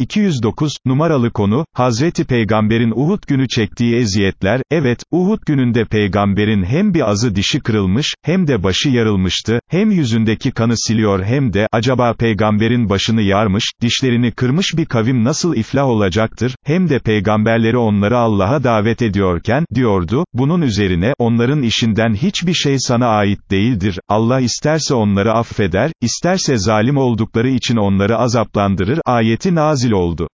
209, numaralı konu, Hazreti Peygamber'in Uhud günü çektiği eziyetler, evet, Uhud gününde Peygamber'in hem bir azı dişi kırılmış, hem de başı yarılmıştı, hem yüzündeki kanı siliyor hem de, acaba Peygamber'in başını yarmış, dişlerini kırmış bir kavim nasıl iflah olacaktır, hem de Peygamberleri onları Allah'a davet ediyorken, diyordu, bunun üzerine, onların işinden hiçbir şey sana ait değildir, Allah isterse onları affeder, isterse zalim oldukları için onları azaplandırır, ayeti nazil oldu.